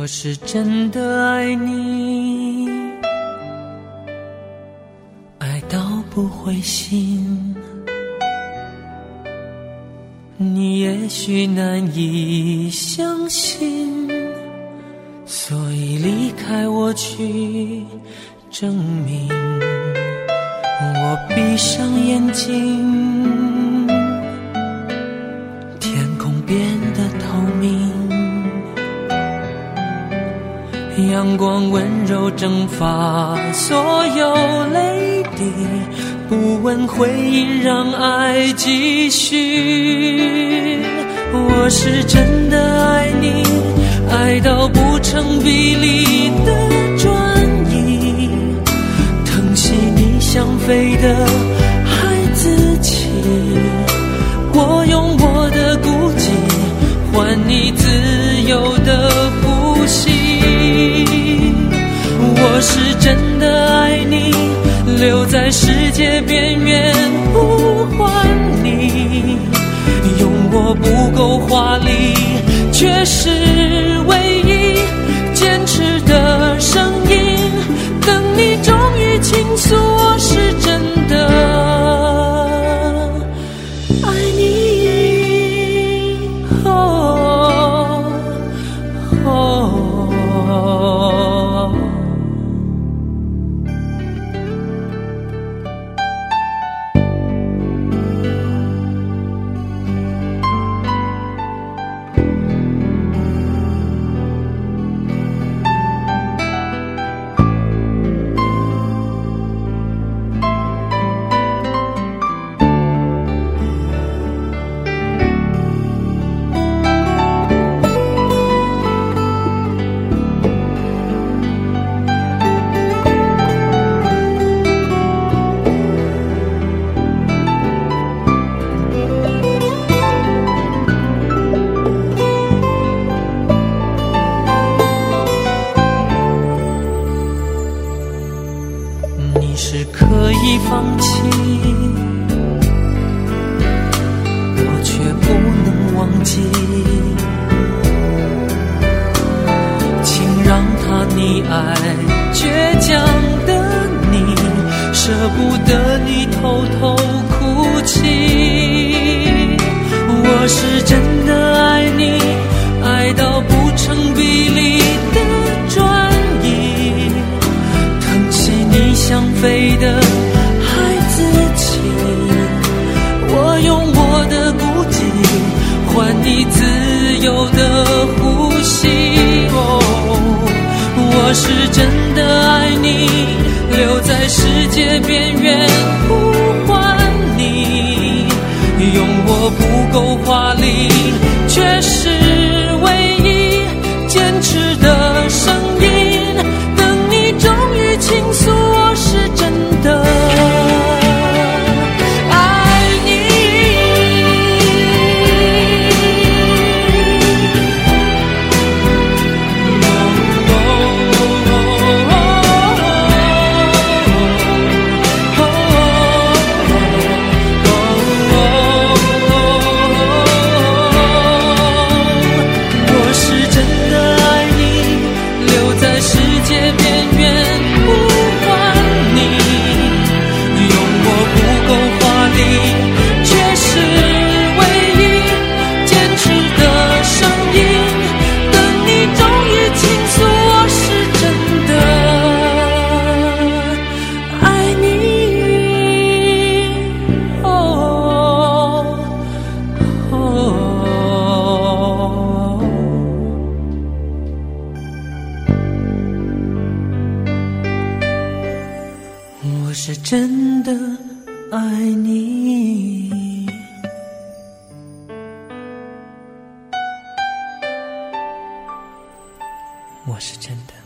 我是真的爱你，爱到不灰心。你也许难以相信，所以离开我去证明。我闭上眼睛，阳光温柔蒸发所有泪滴，不问回音，让爱继续。我是真的爱你，爱到不成比例的转移，疼惜你想飞的孩子气。我用我的孤寂换你我是真的爱你，留在世界边缘呼唤你，用我不够华丽，却是已放弃，我却不能忘记。请让他溺爱倔强的你，舍不得你偷偷哭泣。我是真的爱你，爱到不成比例的转移。疼惜你想飞的够华丽，在世界真的爱你。我是真的。